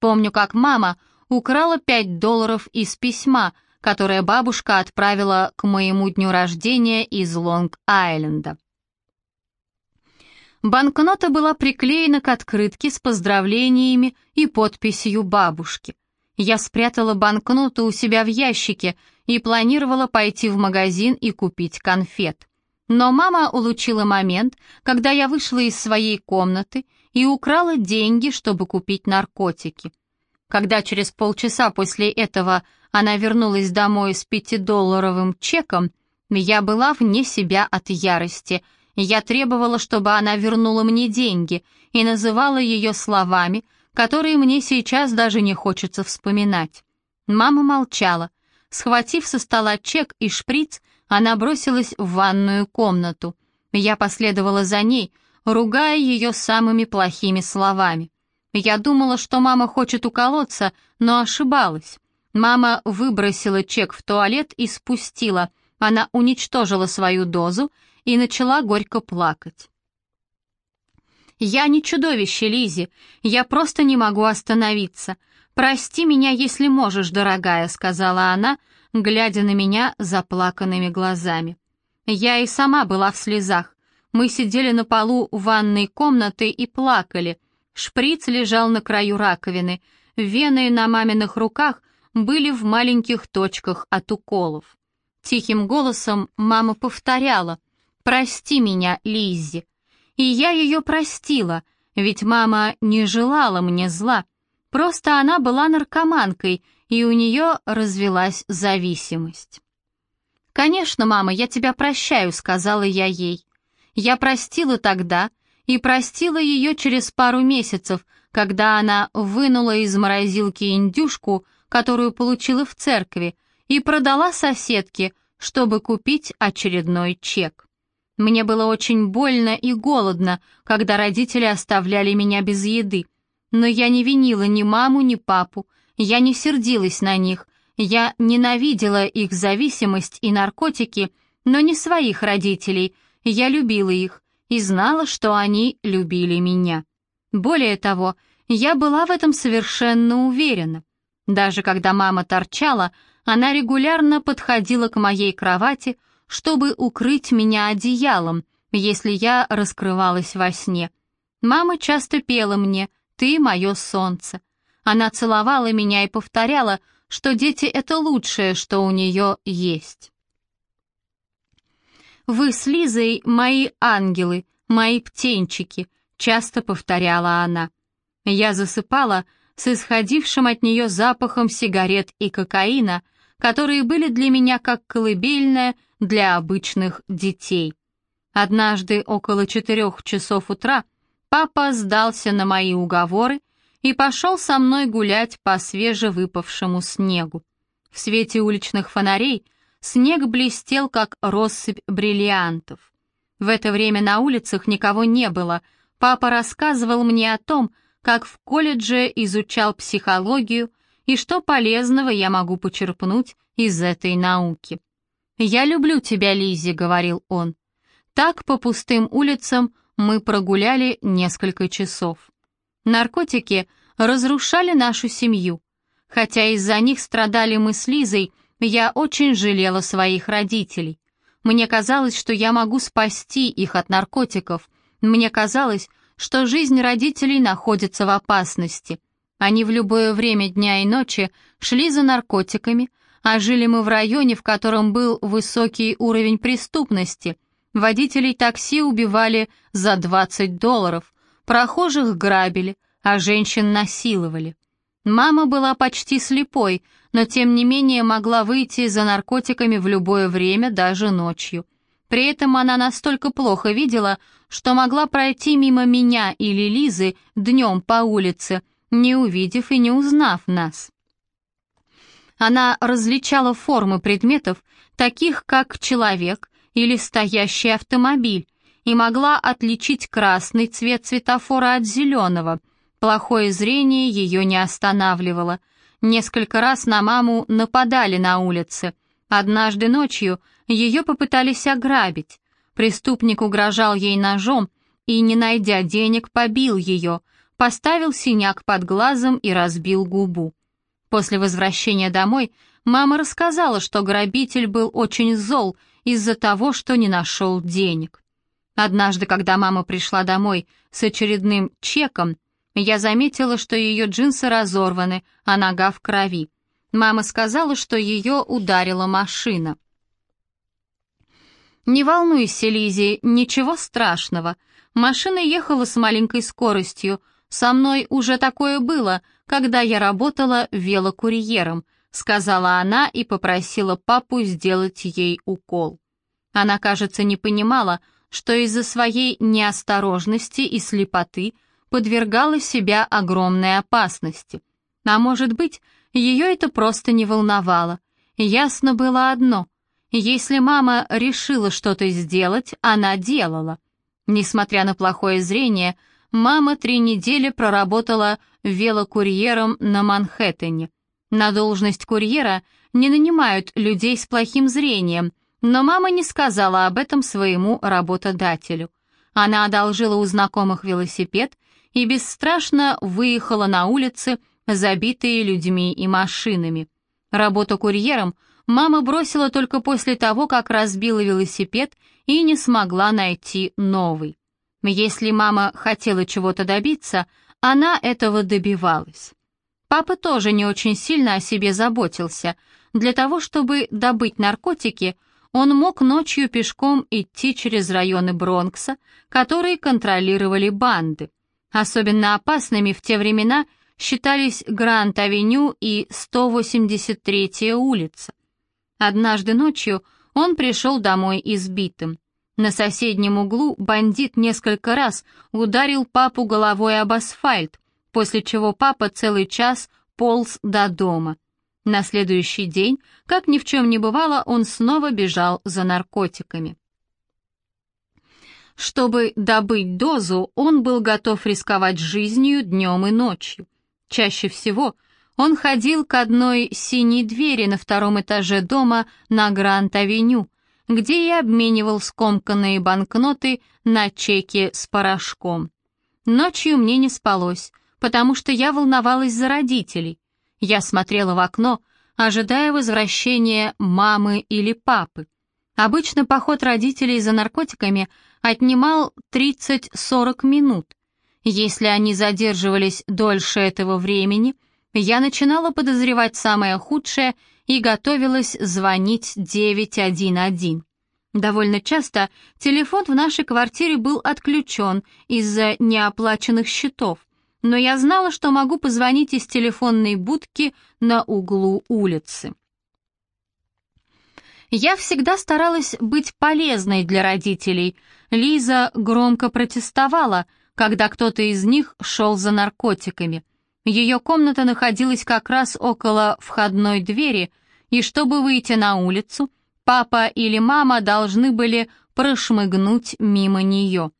Помню, как мама украла 5 долларов из письма, которое бабушка отправила к моему дню рождения из Лонг-Айленда. Банкнота была приклеена к открытке с поздравлениями и подписью бабушки. Я спрятала банкноту у себя в ящике и планировала пойти в магазин и купить конфет. Но мама улучила момент, когда я вышла из своей комнаты и украла деньги, чтобы купить наркотики. Когда через полчаса после этого она вернулась домой с пятидолларовым чеком, я была вне себя от ярости — я требовала, чтобы она вернула мне деньги, и называла ее словами, которые мне сейчас даже не хочется вспоминать. Мама молчала. Схватив со стола чек и шприц, она бросилась в ванную комнату. Я последовала за ней, ругая ее самыми плохими словами. Я думала, что мама хочет уколоться, но ошибалась. Мама выбросила чек в туалет и спустила. Она уничтожила свою дозу и начала горько плакать. «Я не чудовище, Лизи, я просто не могу остановиться. Прости меня, если можешь, дорогая», — сказала она, глядя на меня заплаканными глазами. Я и сама была в слезах. Мы сидели на полу ванной комнаты и плакали. Шприц лежал на краю раковины. Вены на маминых руках были в маленьких точках от уколов. Тихим голосом мама повторяла — «Прости меня, Лиззи». И я ее простила, ведь мама не желала мне зла. Просто она была наркоманкой, и у нее развелась зависимость. «Конечно, мама, я тебя прощаю», — сказала я ей. Я простила тогда и простила ее через пару месяцев, когда она вынула из морозилки индюшку, которую получила в церкви, и продала соседке, чтобы купить очередной чек. Мне было очень больно и голодно, когда родители оставляли меня без еды. Но я не винила ни маму, ни папу, я не сердилась на них, я ненавидела их зависимость и наркотики, но не своих родителей, я любила их и знала, что они любили меня. Более того, я была в этом совершенно уверена. Даже когда мама торчала, она регулярно подходила к моей кровати, чтобы укрыть меня одеялом, если я раскрывалась во сне. Мама часто пела мне «Ты мое солнце». Она целовала меня и повторяла, что дети — это лучшее, что у нее есть. «Вы с Лизой мои ангелы, мои птенчики», — часто повторяла она. Я засыпала с исходившим от нее запахом сигарет и кокаина, которые были для меня как колыбельная — для обычных детей. Однажды около четырех часов утра папа сдался на мои уговоры и пошел со мной гулять по свежевыпавшему снегу. В свете уличных фонарей снег блестел, как россыпь бриллиантов. В это время на улицах никого не было. Папа рассказывал мне о том, как в колледже изучал психологию и что полезного я могу почерпнуть из этой науки. «Я люблю тебя, Лизи, говорил он. Так по пустым улицам мы прогуляли несколько часов. Наркотики разрушали нашу семью. Хотя из-за них страдали мы с Лизой, я очень жалела своих родителей. Мне казалось, что я могу спасти их от наркотиков. Мне казалось, что жизнь родителей находится в опасности. Они в любое время дня и ночи шли за наркотиками, а жили мы в районе, в котором был высокий уровень преступности. Водителей такси убивали за 20 долларов, прохожих грабили, а женщин насиловали. Мама была почти слепой, но тем не менее могла выйти за наркотиками в любое время, даже ночью. При этом она настолько плохо видела, что могла пройти мимо меня или Лизы днем по улице, не увидев и не узнав нас. Она различала формы предметов, таких как человек или стоящий автомобиль, и могла отличить красный цвет светофора от зеленого. Плохое зрение ее не останавливало. Несколько раз на маму нападали на улице. Однажды ночью ее попытались ограбить. Преступник угрожал ей ножом и, не найдя денег, побил ее. поставил синяк под глазом и разбил губу. После возвращения домой мама рассказала, что грабитель был очень зол из-за того, что не нашел денег. Однажды, когда мама пришла домой с очередным чеком, я заметила, что ее джинсы разорваны, а нога в крови. Мама сказала, что ее ударила машина. «Не волнуйся, Лизи, ничего страшного. Машина ехала с маленькой скоростью. Со мной уже такое было, когда я работала велокурьером», сказала она и попросила папу сделать ей укол. Она, кажется, не понимала, что из-за своей неосторожности и слепоты подвергала себя огромной опасности. А может быть, ее это просто не волновало. Ясно было одно — если мама решила что-то сделать, она делала. Несмотря на плохое зрение, мама три недели проработала велокурьером на Манхэттене. На должность курьера не нанимают людей с плохим зрением, но мама не сказала об этом своему работодателю. Она одолжила у знакомых велосипед и бесстрашно выехала на улицы, забитые людьми и машинами. Работа курьером мама бросила только после того, как разбила велосипед и не смогла найти новый. Если мама хотела чего-то добиться, она этого добивалась. Папа тоже не очень сильно о себе заботился. Для того, чтобы добыть наркотики, он мог ночью пешком идти через районы Бронкса, которые контролировали банды. Особенно опасными в те времена считались Гранд-авеню и 183-я улица. Однажды ночью он пришел домой избитым. На соседнем углу бандит несколько раз ударил папу головой об асфальт, после чего папа целый час полз до дома. На следующий день, как ни в чем не бывало, он снова бежал за наркотиками. Чтобы добыть дозу, он был готов рисковать жизнью днем и ночью. Чаще всего он ходил к одной синей двери на втором этаже дома на Гранд-авеню, где и обменивал скомканные банкноты на чеки с порошком. Ночью мне не спалось, потому что я волновалась за родителей. Я смотрела в окно, ожидая возвращения мамы или папы. Обычно поход родителей за наркотиками отнимал 30-40 минут. Если они задерживались дольше этого времени, я начинала подозревать самое худшее и готовилась звонить 911. Довольно часто телефон в нашей квартире был отключен из-за неоплаченных счетов, но я знала, что могу позвонить из телефонной будки на углу улицы. Я всегда старалась быть полезной для родителей. Лиза громко протестовала, когда кто-то из них шел за наркотиками. Ее комната находилась как раз около входной двери, и чтобы выйти на улицу, папа или мама должны были прошмыгнуть мимо нее.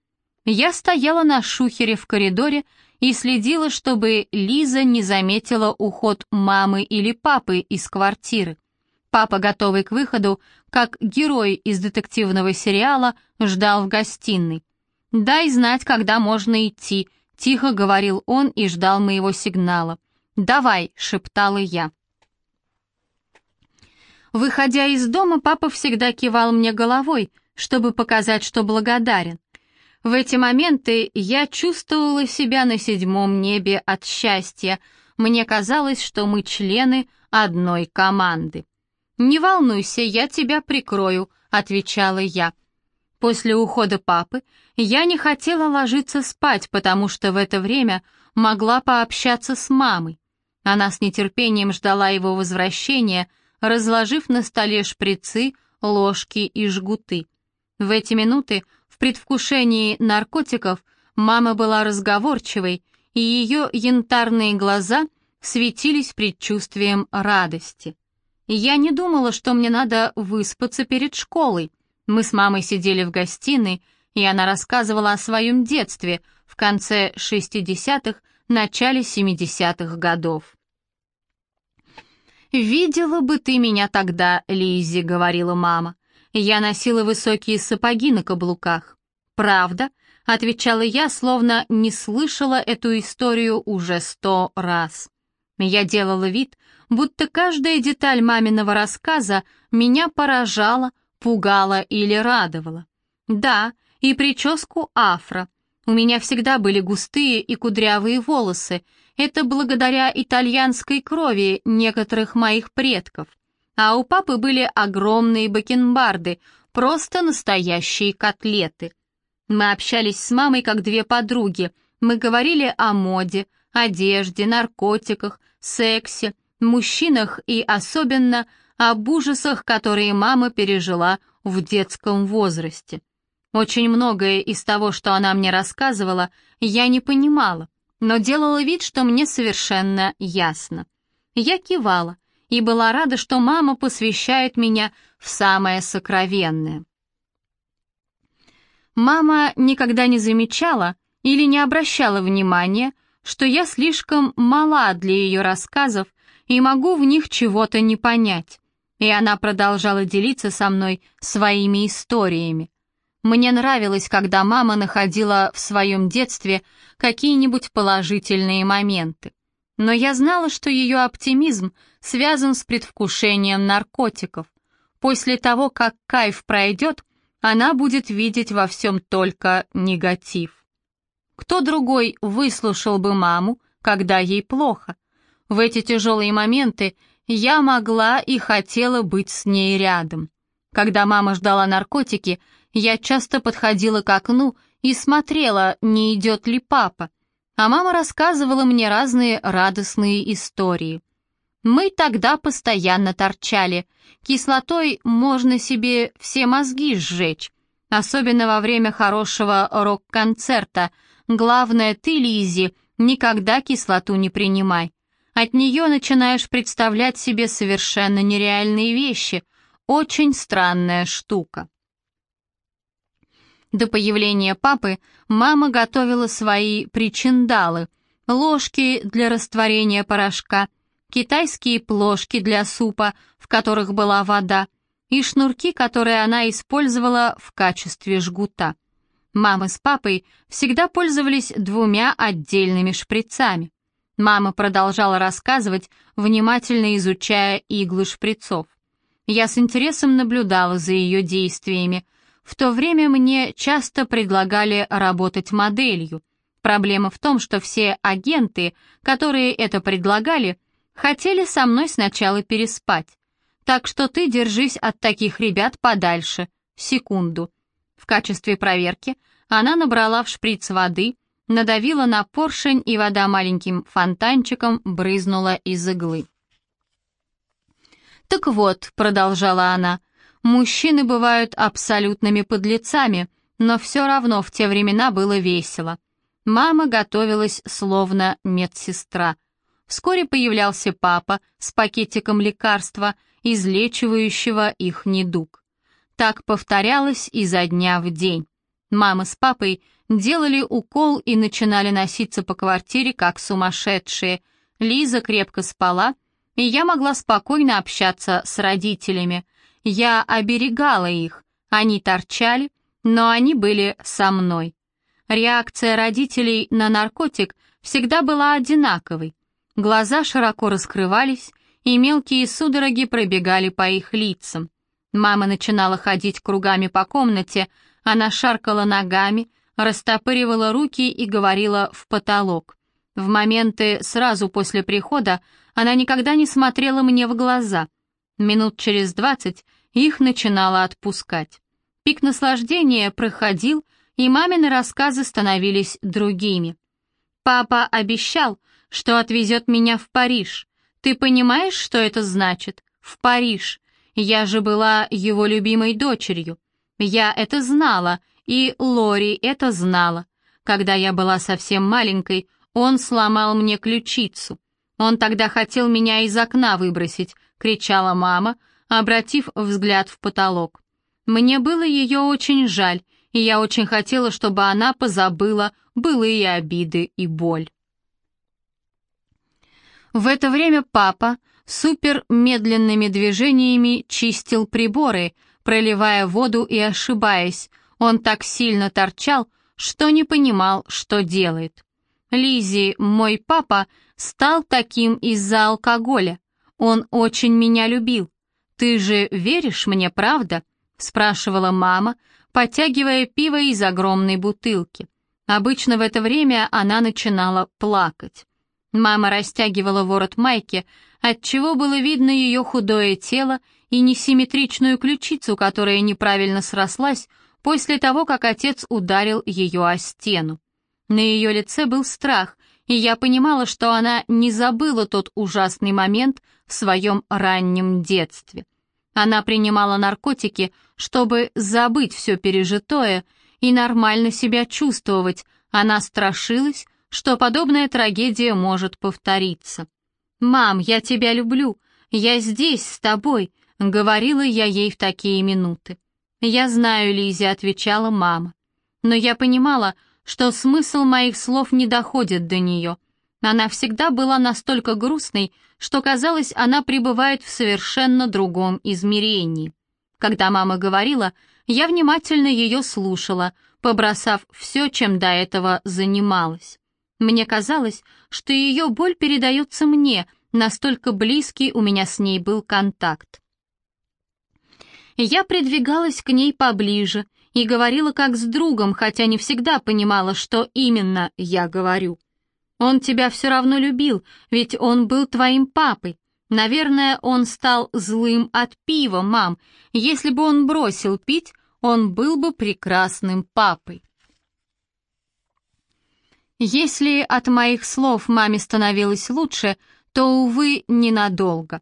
Я стояла на шухере в коридоре и следила, чтобы Лиза не заметила уход мамы или папы из квартиры. Папа, готовый к выходу, как герой из детективного сериала, ждал в гостиной. «Дай знать, когда можно идти», — тихо говорил он и ждал моего сигнала. «Давай», — шептала я. Выходя из дома, папа всегда кивал мне головой, чтобы показать, что благодарен. В эти моменты я чувствовала себя на седьмом небе от счастья. Мне казалось, что мы члены одной команды. «Не волнуйся, я тебя прикрою», — отвечала я. После ухода папы я не хотела ложиться спать, потому что в это время могла пообщаться с мамой. Она с нетерпением ждала его возвращения, разложив на столе шприцы, ложки и жгуты. В эти минуты предвкушении наркотиков мама была разговорчивой, и ее янтарные глаза светились предчувствием радости. Я не думала, что мне надо выспаться перед школой. Мы с мамой сидели в гостиной, и она рассказывала о своем детстве в конце 60-х, начале 70-х годов. «Видела бы ты меня тогда, Лиззи», — говорила мама. Я носила высокие сапоги на каблуках. Правда? отвечала я, словно не слышала эту историю уже сто раз. Я делала вид, будто каждая деталь маминого рассказа меня поражала, пугала или радовала. Да, и прическу афро. У меня всегда были густые и кудрявые волосы. Это благодаря итальянской крови некоторых моих предков. А у папы были огромные бакенбарды, просто настоящие котлеты. Мы общались с мамой как две подруги. Мы говорили о моде, одежде, наркотиках, сексе, мужчинах и особенно об ужасах, которые мама пережила в детском возрасте. Очень многое из того, что она мне рассказывала, я не понимала, но делала вид, что мне совершенно ясно. Я кивала и была рада, что мама посвящает меня в самое сокровенное. Мама никогда не замечала или не обращала внимания, что я слишком мала для ее рассказов и могу в них чего-то не понять. И она продолжала делиться со мной своими историями. Мне нравилось, когда мама находила в своем детстве какие-нибудь положительные моменты. Но я знала, что ее оптимизм связан с предвкушением наркотиков. После того, как кайф пройдет, она будет видеть во всем только негатив. Кто другой выслушал бы маму, когда ей плохо? В эти тяжелые моменты я могла и хотела быть с ней рядом. Когда мама ждала наркотики, я часто подходила к окну и смотрела, не идет ли папа, а мама рассказывала мне разные радостные истории. Мы тогда постоянно торчали. Кислотой можно себе все мозги сжечь, особенно во время хорошего рок-концерта. Главное, ты, Лизи, никогда кислоту не принимай. От нее начинаешь представлять себе совершенно нереальные вещи. Очень странная штука. До появления папы мама готовила свои причиндалы, ложки для растворения порошка — китайские плошки для супа, в которых была вода, и шнурки, которые она использовала в качестве жгута. Мама с папой всегда пользовались двумя отдельными шприцами. Мама продолжала рассказывать, внимательно изучая иглы шприцов. Я с интересом наблюдала за ее действиями. В то время мне часто предлагали работать моделью. Проблема в том, что все агенты, которые это предлагали, Хотели со мной сначала переспать. Так что ты держись от таких ребят подальше. Секунду. В качестве проверки она набрала в шприц воды, надавила на поршень, и вода маленьким фонтанчиком брызнула из иглы. «Так вот», — продолжала она, — «мужчины бывают абсолютными подлецами, но все равно в те времена было весело. Мама готовилась словно медсестра — Вскоре появлялся папа с пакетиком лекарства, излечивающего их недуг. Так повторялось изо дня в день. Мама с папой делали укол и начинали носиться по квартире как сумасшедшие. Лиза крепко спала, и я могла спокойно общаться с родителями. Я оберегала их, они торчали, но они были со мной. Реакция родителей на наркотик всегда была одинаковой. Глаза широко раскрывались, и мелкие судороги пробегали по их лицам. Мама начинала ходить кругами по комнате, она шаркала ногами, растопыривала руки и говорила в потолок. В моменты сразу после прихода она никогда не смотрела мне в глаза. Минут через двадцать их начинала отпускать. Пик наслаждения проходил, и мамины рассказы становились другими. Папа обещал, что отвезет меня в Париж. Ты понимаешь, что это значит? В Париж. Я же была его любимой дочерью. Я это знала, и Лори это знала. Когда я была совсем маленькой, он сломал мне ключицу. Он тогда хотел меня из окна выбросить, кричала мама, обратив взгляд в потолок. Мне было ее очень жаль, и я очень хотела, чтобы она позабыла былые обиды и боль. В это время папа супер медленными движениями чистил приборы, проливая воду и ошибаясь. Он так сильно торчал, что не понимал, что делает. Лизи, мой папа, стал таким из-за алкоголя. Он очень меня любил. Ты же веришь мне, правда? спрашивала мама, подтягивая пиво из огромной бутылки. Обычно в это время она начинала плакать. Мама растягивала ворот майки, отчего было видно ее худое тело и несимметричную ключицу, которая неправильно срослась после того, как отец ударил ее о стену. На ее лице был страх, и я понимала, что она не забыла тот ужасный момент в своем раннем детстве. Она принимала наркотики, чтобы забыть все пережитое и нормально себя чувствовать. Она страшилась, что подобная трагедия может повториться. «Мам, я тебя люблю, я здесь с тобой», — говорила я ей в такие минуты. «Я знаю, Лизи», — отвечала мама. Но я понимала, что смысл моих слов не доходит до нее. Она всегда была настолько грустной, что казалось, она пребывает в совершенно другом измерении. Когда мама говорила, я внимательно ее слушала, побросав все, чем до этого занималась. Мне казалось, что ее боль передается мне, настолько близкий у меня с ней был контакт. Я придвигалась к ней поближе и говорила как с другом, хотя не всегда понимала, что именно я говорю. Он тебя все равно любил, ведь он был твоим папой. Наверное, он стал злым от пива, мам. Если бы он бросил пить, он был бы прекрасным папой. Если от моих слов маме становилось лучше, то, увы, ненадолго.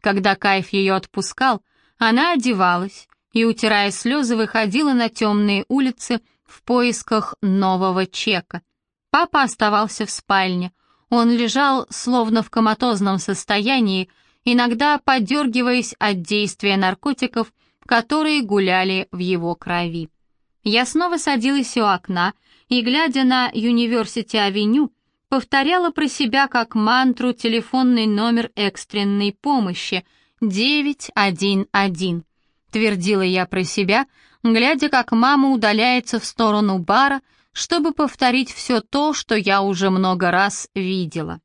Когда кайф ее отпускал, она одевалась и, утирая слезы, выходила на темные улицы в поисках нового чека. Папа оставался в спальне. Он лежал словно в коматозном состоянии, иногда подергиваясь от действия наркотиков, которые гуляли в его крови. Я снова садилась у окна и, глядя на Юниверсити-авеню, повторяла про себя как мантру телефонный номер экстренной помощи 911. Твердила я про себя, глядя, как мама удаляется в сторону бара, чтобы повторить все то, что я уже много раз видела.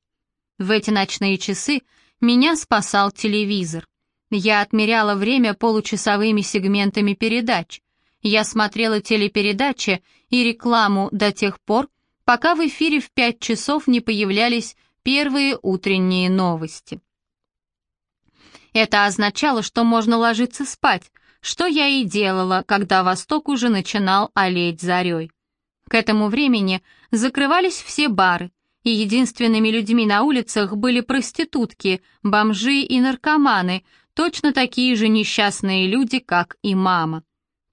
В эти ночные часы меня спасал телевизор. Я отмеряла время получасовыми сегментами передач. Я смотрела телепередачи и рекламу до тех пор, пока в эфире в пять часов не появлялись первые утренние новости. Это означало, что можно ложиться спать, что я и делала, когда Восток уже начинал олеть зарей. К этому времени закрывались все бары, и единственными людьми на улицах были проститутки, бомжи и наркоманы, точно такие же несчастные люди, как и мама.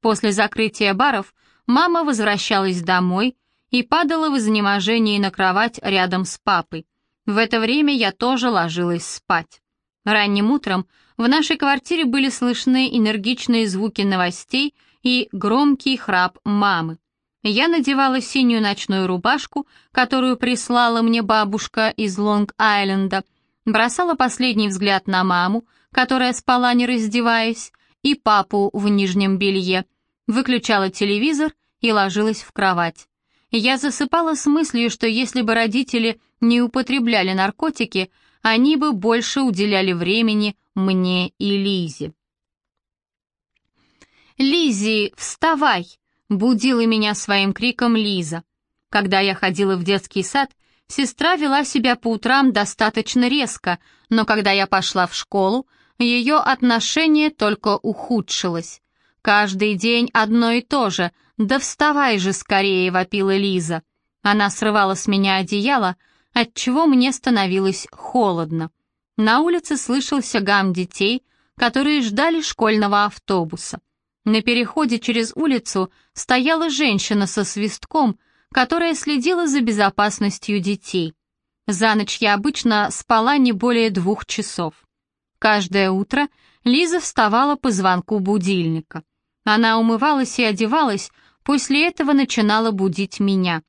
После закрытия баров мама возвращалась домой и падала в изнеможении на кровать рядом с папой. В это время я тоже ложилась спать. Ранним утром в нашей квартире были слышны энергичные звуки новостей и громкий храп мамы. Я надевала синюю ночную рубашку, которую прислала мне бабушка из Лонг-Айленда, бросала последний взгляд на маму, которая спала не раздеваясь, и папу в нижнем белье, выключала телевизор и ложилась в кровать. Я засыпала с мыслью, что если бы родители не употребляли наркотики, они бы больше уделяли времени мне и Лизе. «Лизи, вставай!» Будила меня своим криком Лиза. Когда я ходила в детский сад, сестра вела себя по утрам достаточно резко, но когда я пошла в школу, ее отношение только ухудшилось. Каждый день одно и то же. «Да вставай же скорее!» — вопила Лиза. Она срывала с меня одеяло, отчего мне становилось холодно. На улице слышался гам детей, которые ждали школьного автобуса. На переходе через улицу стояла женщина со свистком, которая следила за безопасностью детей. За ночь я обычно спала не более двух часов. Каждое утро Лиза вставала по звонку будильника. Она умывалась и одевалась, после этого начинала будить меня.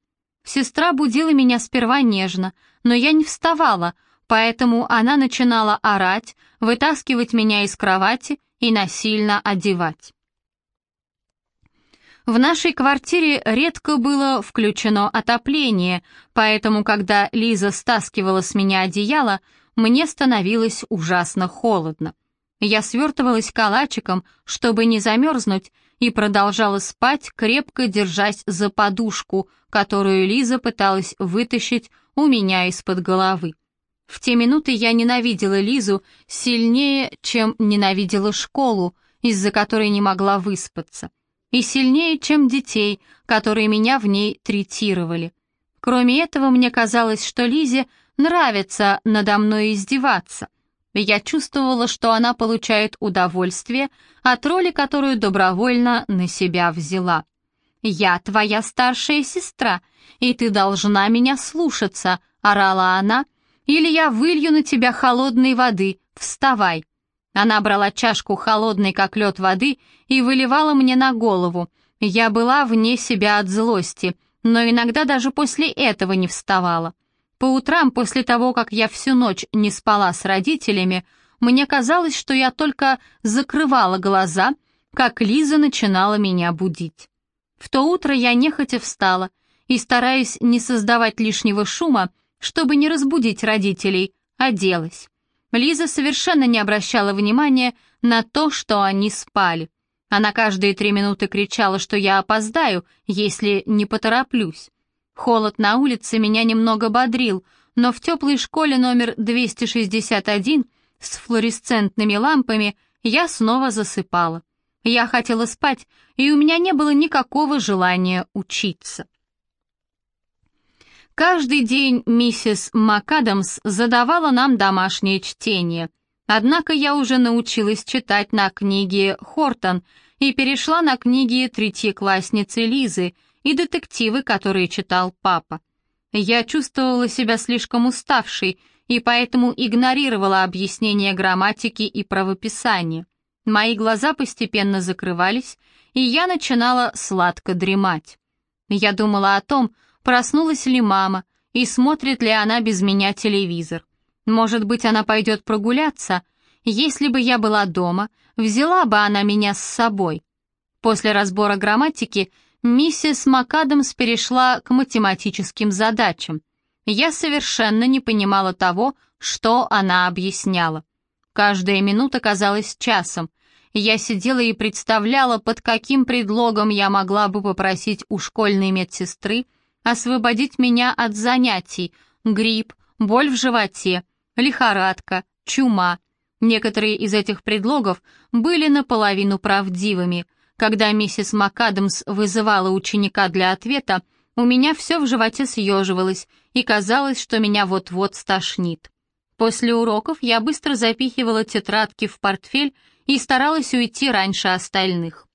Сестра будила меня сперва нежно, но я не вставала, поэтому она начинала орать, вытаскивать меня из кровати и насильно одевать. В нашей квартире редко было включено отопление, поэтому, когда Лиза стаскивала с меня одеяло, мне становилось ужасно холодно. Я свертывалась калачиком, чтобы не замерзнуть, и продолжала спать, крепко держась за подушку, которую Лиза пыталась вытащить у меня из-под головы. В те минуты я ненавидела Лизу сильнее, чем ненавидела школу, из-за которой не могла выспаться и сильнее, чем детей, которые меня в ней третировали. Кроме этого, мне казалось, что Лизе нравится надо мной издеваться. Я чувствовала, что она получает удовольствие от роли, которую добровольно на себя взяла. «Я твоя старшая сестра, и ты должна меня слушаться», — орала она, «или я вылью на тебя холодной воды, вставай». Она брала чашку холодной, как лед воды, и выливала мне на голову. Я была вне себя от злости, но иногда даже после этого не вставала. По утрам, после того, как я всю ночь не спала с родителями, мне казалось, что я только закрывала глаза, как Лиза начинала меня будить. В то утро я нехотя встала и, стараясь не создавать лишнего шума, чтобы не разбудить родителей, оделась. Лиза совершенно не обращала внимания на то, что они спали. Она каждые три минуты кричала, что я опоздаю, если не потороплюсь. Холод на улице меня немного бодрил, но в теплой школе номер 261 с флуоресцентными лампами я снова засыпала. Я хотела спать, и у меня не было никакого желания учиться. Каждый день миссис МакАдамс задавала нам домашнее чтение. Однако я уже научилась читать на книге «Хортон» и перешла на книги третьеклассницы Лизы и детективы, которые читал папа. Я чувствовала себя слишком уставшей и поэтому игнорировала объяснения грамматики и правописания. Мои глаза постепенно закрывались, и я начинала сладко дремать. Я думала о том, проснулась ли мама и смотрит ли она без меня телевизор. Может быть, она пойдет прогуляться? Если бы я была дома, взяла бы она меня с собой. После разбора грамматики миссис МакАдамс перешла к математическим задачам. Я совершенно не понимала того, что она объясняла. Каждая минута казалась часом. Я сидела и представляла, под каким предлогом я могла бы попросить у школьной медсестры освободить меня от занятий, грипп, боль в животе, лихорадка, чума. Некоторые из этих предлогов были наполовину правдивыми. Когда миссис МакАдамс вызывала ученика для ответа, у меня все в животе съеживалось, и казалось, что меня вот-вот стошнит. После уроков я быстро запихивала тетрадки в портфель и старалась уйти раньше остальных.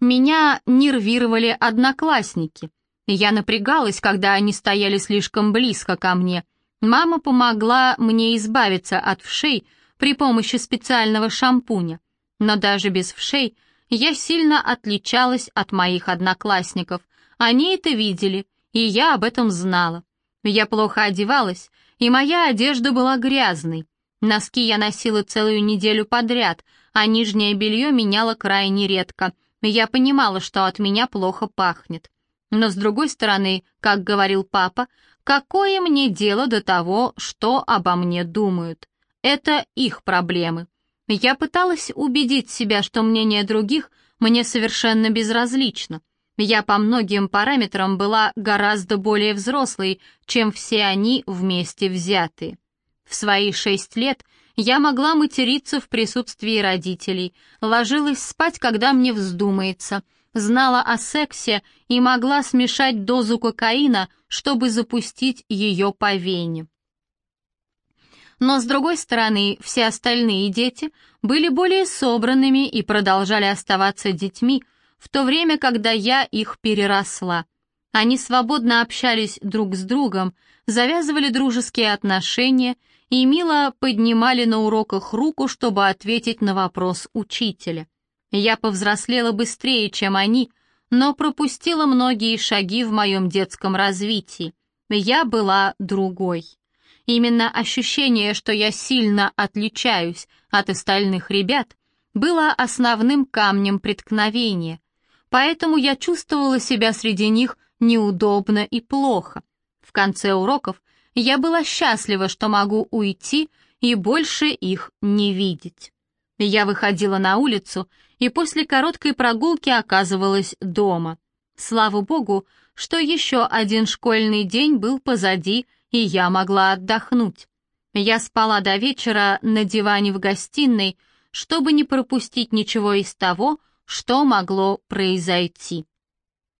Меня нервировали одноклассники. Я напрягалась, когда они стояли слишком близко ко мне. Мама помогла мне избавиться от вшей при помощи специального шампуня. Но даже без вшей я сильно отличалась от моих одноклассников. Они это видели, и я об этом знала. Я плохо одевалась, и моя одежда была грязной. Носки я носила целую неделю подряд, а нижнее белье меняла крайне редко — я понимала, что от меня плохо пахнет. Но с другой стороны, как говорил папа, какое мне дело до того, что обо мне думают? Это их проблемы. Я пыталась убедить себя, что мнение других мне совершенно безразлично. Я по многим параметрам была гораздо более взрослой, чем все они вместе взятые. В свои шесть лет я могла материться в присутствии родителей, ложилась спать, когда мне вздумается, знала о сексе и могла смешать дозу кокаина, чтобы запустить ее по вене. Но, с другой стороны, все остальные дети были более собранными и продолжали оставаться детьми, в то время, когда я их переросла. Они свободно общались друг с другом, завязывали дружеские отношения и мило поднимали на уроках руку, чтобы ответить на вопрос учителя. Я повзрослела быстрее, чем они, но пропустила многие шаги в моем детском развитии. Я была другой. Именно ощущение, что я сильно отличаюсь от остальных ребят, было основным камнем преткновения. поэтому я чувствовала себя среди них неудобно и плохо. В конце уроков я была счастлива, что могу уйти и больше их не видеть. Я выходила на улицу и после короткой прогулки оказывалась дома. Слава богу, что еще один школьный день был позади, и я могла отдохнуть. Я спала до вечера на диване в гостиной, чтобы не пропустить ничего из того, что могло произойти.